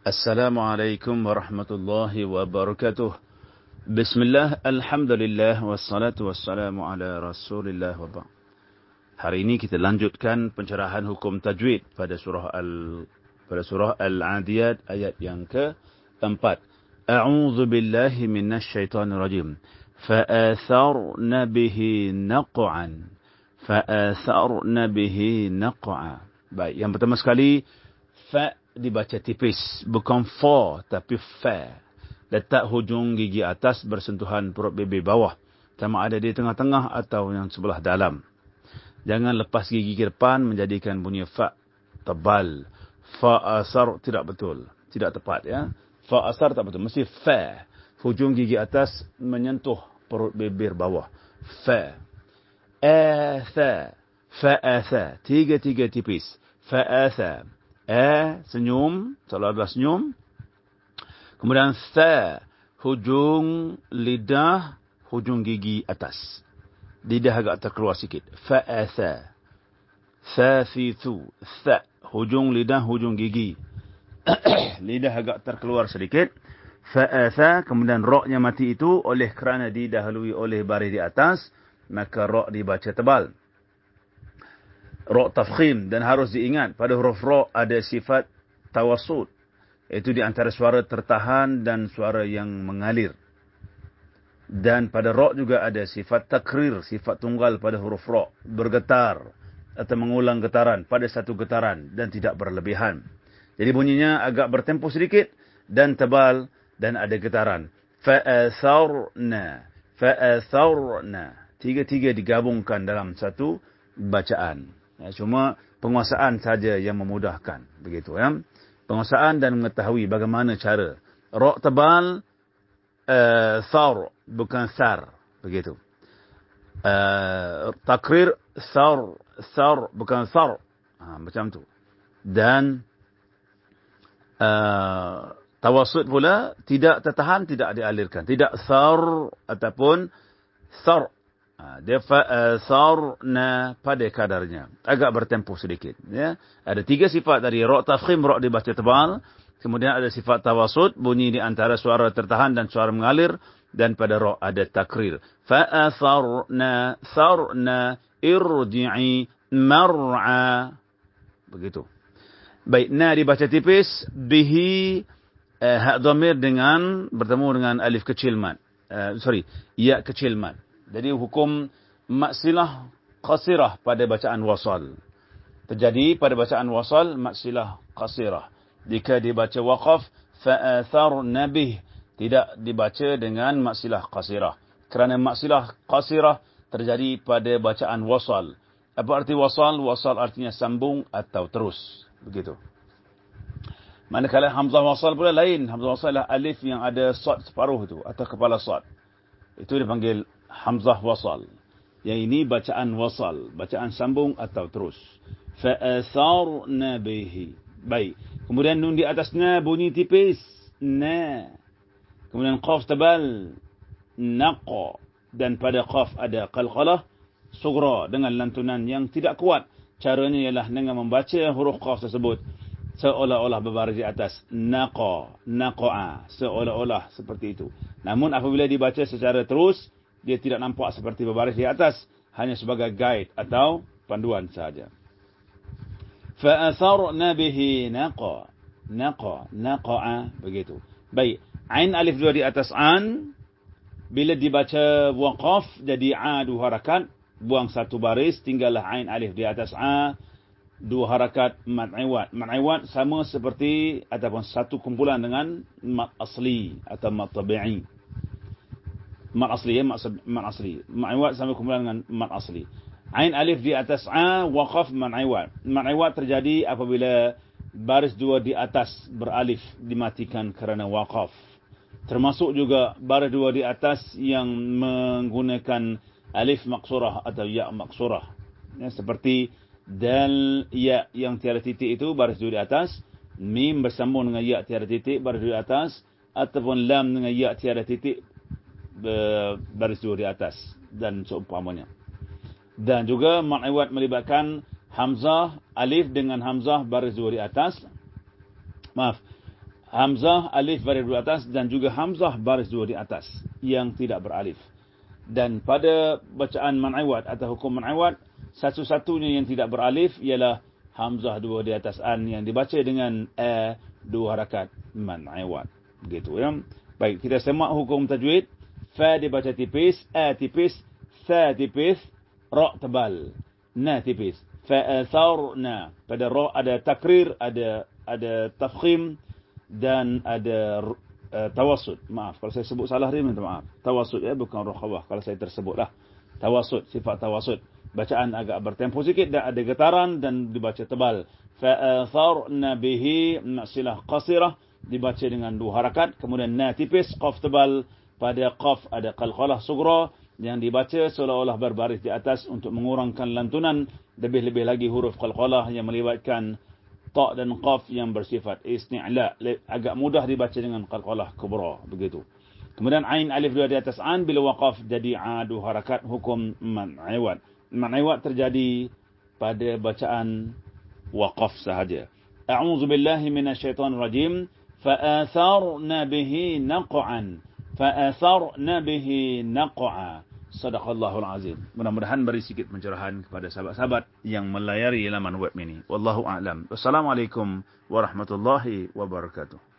Assalamualaikum warahmatullahi wabarakatuh. Bismillah, alhamdulillah, wassalatu wassalamu ala rasulillah wabarakatuh. Hari ini kita lanjutkan pencerahan hukum tajwid pada surah al pada surah Al-Adiyat ayat yang ke-4. A'udzu billahi minasy syaithanir rajim. Fa'atharna bihi naq'an. Fa'atharna bihi naq'a. Baik, yang pertama sekali fa dibaca tipis, bukan fa tapi fa. Letak hujung gigi atas bersentuhan perut bibir bawah. Sama ada di tengah-tengah atau yang sebelah dalam. Jangan lepas gigi ke depan menjadikan bunyi fa tebal. Fa asar tidak betul. Tidak tepat ya. Fa asar tak betul. Mesti fa. Hujung gigi atas menyentuh perut bibir bawah. Fa. Atha. Fa atha. Tiga-tiga tipis. Fa A senyum. Kalau ada senyum. Kemudian tha. Hujung lidah. Hujung gigi atas lidah agak terkeluar sikit. Fa'atha. Thafithu. Tha. Hujung lidah, hujung gigi. lidah agak terkeluar sedikit. Fa'atha. Kemudian roknya mati itu oleh kerana didahului oleh baris di atas. Maka rok dibaca tebal. Rok tafkhim. Dan harus diingat pada huruf rok ada sifat tawasud. Itu di antara suara tertahan dan suara yang mengalir. Dan pada ra' juga ada sifat takrir, sifat tunggal pada huruf ra' bergetar atau mengulang getaran pada satu getaran dan tidak berlebihan. Jadi bunyinya agak bertempo sedikit dan tebal dan ada getaran. Fa'atharna. Fa'atharna. Tiga-tiga digabungkan dalam satu bacaan. Ya, cuma penguasaan saja yang memudahkan. Begitu ya. Penguasaan dan mengetahui bagaimana cara. Ra' tebal, uh, thar bukan sar begitu uh, takrir sar sar bukan sar ha, macam tu dan uh, tawasud pula tidak tertahan tidak dialirkan tidak sar ataupun sar ha, dia sarna pada kadarnya agak bertempuh sedikit ya ada tiga sifat dari ra tafkhim ra dibaca tebal Kemudian ada sifat tawasud, bunyi di antara suara tertahan dan suara mengalir. Dan pada roh ada takrir. Fa'atharna sarna irji'i mar'a. Begitu. Baik, na dibaca tipis. Bihi uh, hak domir dengan, bertemu dengan alif kecil mat. Uh, sorry, ya kecil mat. Jadi hukum maksilah qasirah pada bacaan wasal. Terjadi pada bacaan wasal maksilah qasirah. Jika dibaca waqaf fa'atharna bih tidak dibaca dengan maksilah qasirah. Kerana maksilah qasirah terjadi pada bacaan wasal. Apa arti wasal? Wasal artinya sambung atau terus. Begitu. Manakala hamzah wasal pula lain. Hamzah wasal adalah alif yang ada sad separuh itu atau kepala sad itu dipanggil hamzah wasal yang ini bacaan wasal bacaan sambung atau terus fa'atharna bihi baik Kemudian nun di atasnya bunyi tipis. Na. Kemudian qaf tebal. Naqa. Dan pada qaf ada qalqalah. Sugra. Dengan lantunan yang tidak kuat. Caranya ialah dengan membaca huruf qaf tersebut. Seolah-olah berbaris di atas. Naqa. Naqa'a. Seolah-olah seperti itu. Namun apabila dibaca secara terus dia tidak nampak seperti berbaris di atas hanya sebagai guide atau panduan saja fa asarna bihi naqa. Naqa naqa begitu. Baik. Ain alif dua di atas an bila dibaca buang qaf jadi a dua harakat buang satu baris tinggallah ain alif di atas a dua harakat mad iwad mad iwad sama seperti ataupun satu kumpulan dengan mad asli atau mad tabi'i mat asli ya mat, mat asli mat iwad sama kumpulan dengan mat asli Ain alif di atas A, waqaf man'iwat. Man'iwat terjadi apabila baris dua di atas beralif dimatikan kerana waqaf. Termasuk juga baris dua di atas yang menggunakan alif maksurah atau ya maksurah. Ya, seperti dal ya yang tiada titik itu baris dua di atas. Mim bersambung dengan ya tiada titik baris dua di atas. Ataupun lam dengan ya tiada titik baris dua di atas. Dan seumpamanya dan juga ma'iwat melibatkan hamzah alif dengan hamzah baris dua di atas maaf Hamzah alif baris dua atas dan juga Hamzah baris dua di atas yang tidak beralif. Dan pada bacaan man'iwat atau hukum man'iwat, satu-satunya yang tidak beralif ialah Hamzah dua di atas an yang dibaca dengan a dua harakat man'iwat. Begitu ya. Baik, kita semak hukum tajwid. Fa dibaca tipis, a tipis, tha tipis, ra tebal, na tipis. Fa na. Pada ra ada takrir, ada ada tafkhim, dan ada uh, tawassud. Maaf kalau saya sebut salah ni minta maaf. Tawassud ya bukan rakhawah kalau saya tersebutlah. Tawassud sifat tawassud. Bacaan agak bertempo sikit dan ada getaran dan dibaca tebal. Fa atharna bihi nasilah qasirah dibaca dengan dua harakat kemudian na tipis qaf tebal pada qaf ada qalqalah sugra yang dibaca seolah-olah berbaris di atas untuk mengurangkan lantunan. Lebih-lebih lagi huruf qalqalah yang melibatkan ta dan qaf yang bersifat isti'la agak mudah dibaca dengan qalqalah kubra begitu. Kemudian ain alif dua di atas an bila waqaf jadi adu harakat hukum man'iwat. Man'iwat terjadi pada bacaan waqaf sahaja. A'udzu billahi minasyaitonir rajim fa'atharna bihi naq'an fa'atharna bihi naq'a Sadaqallahul Azim. Mudah-mudahan beri sedikit pencerahan kepada sahabat-sahabat yang melayari laman web ini. Wallahu a'lam. Wassalamualaikum warahmatullahi wabarakatuh.